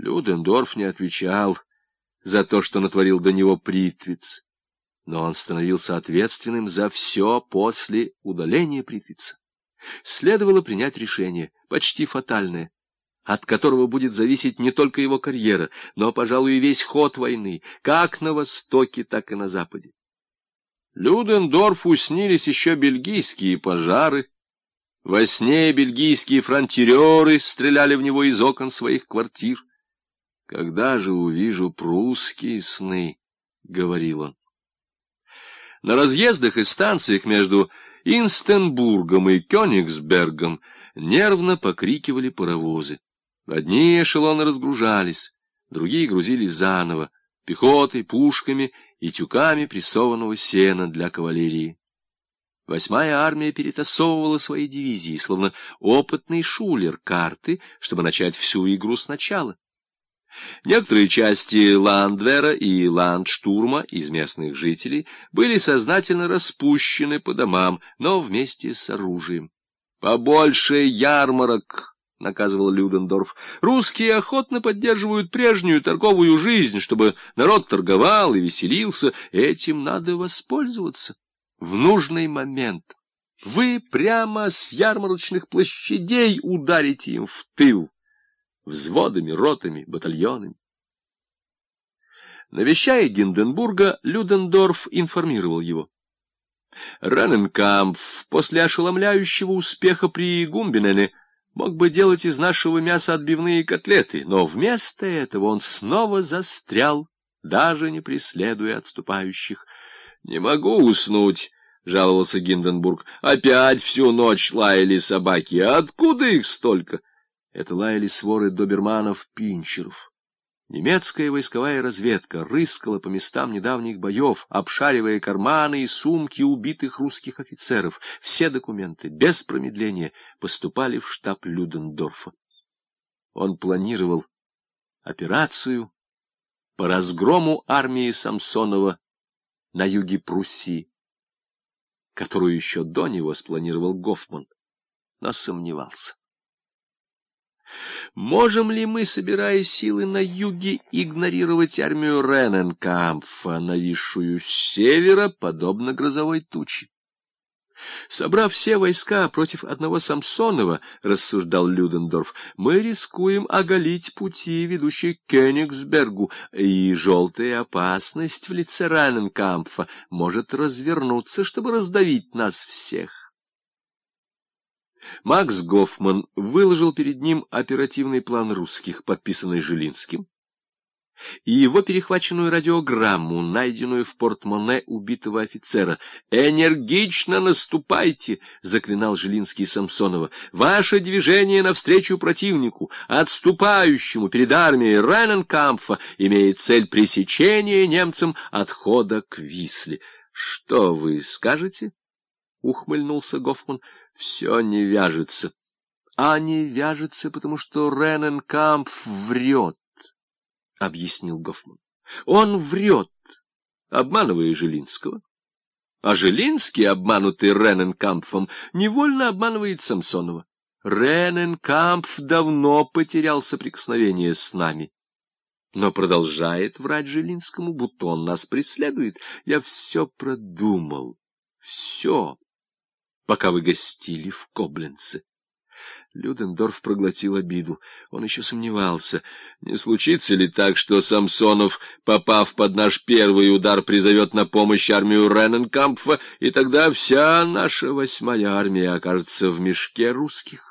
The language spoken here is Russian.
Людендорф не отвечал за то, что натворил до него Притвиц, но он становился ответственным за все после удаления Притвица. Следовало принять решение, почти фатальное, от которого будет зависеть не только его карьера, но, пожалуй, и весь ход войны, как на Востоке, так и на Западе. Людендорфу снились еще бельгийские пожары. Во сне бельгийские фронтиреры стреляли в него из окон своих квартир. «Когда же увижу прусские сны?» — говорил он. На разъездах и станциях между Инстенбургом и Кёнигсбергом нервно покрикивали паровозы. Одни эшелоны разгружались, другие грузились заново, пехотой, пушками и тюками прессованного сена для кавалерии. Восьмая армия перетасовывала свои дивизии, словно опытный шулер карты, чтобы начать всю игру сначала. Некоторые части Ландвера и Ландштурма из местных жителей были сознательно распущены по домам, но вместе с оружием. «Побольше ярмарок!» — наказывал Людендорф. «Русские охотно поддерживают прежнюю торговую жизнь, чтобы народ торговал и веселился. Этим надо воспользоваться в нужный момент. Вы прямо с ярмарочных площадей ударите им в тыл» взводами, ротами, батальонами. Навещая Гинденбурга, Людендорф информировал его. Рененкампф после ошеломляющего успеха при Гумбинене мог бы делать из нашего мяса отбивные котлеты, но вместо этого он снова застрял, даже не преследуя отступающих. — Не могу уснуть, — жаловался Гинденбург. — Опять всю ночь лаяли собаки. Откуда их столько? — это лаяли своры доберманов-пинчеров. Немецкая войсковая разведка рыскала по местам недавних боев, обшаривая карманы и сумки убитых русских офицеров. Все документы, без промедления, поступали в штаб Людендорфа. Он планировал операцию по разгрому армии Самсонова на юге Пруссии, которую еще до него спланировал Гофман, но сомневался. Можем ли мы, собирая силы на юге, игнорировать армию Рененкамфа, нависшую с севера, подобно грозовой туче? Собрав все войска против одного Самсонова, рассуждал Людендорф, мы рискуем оголить пути, ведущие к Кёнигсбергу, и желтая опасность в лице Рененкамфа может развернуться, чтобы раздавить нас всех. Макс Гофман выложил перед ним оперативный план русских, подписанный Жилинским, и его перехваченную радиограмму, найденную в портмоне убитого офицера. «Энергично наступайте!» — заклинал Жилинский Самсонова. «Ваше движение навстречу противнику, отступающему перед армией Рененкампфа, имеет цель пресечения немцам отхода к Висле». «Что вы скажете?» — ухмыльнулся Гофман. — Все не вяжется. А не вяжется, потому что Рененкамп врет, — объяснил Гофман. Он врет, обманывая Жилинского. А Жилинский, обманутый Рененкампфом, невольно обманывает Самсонова. Рененкампф давно потерял соприкосновение с нами но продолжает врать Жилинскому, будто он нас преследует. Я все продумал, все пока вы гостили в Кобленце. Людендорф проглотил обиду. Он еще сомневался, не случится ли так, что Самсонов, попав под наш первый удар, призовет на помощь армию Рененкампфа, и тогда вся наша восьмая армия окажется в мешке русских.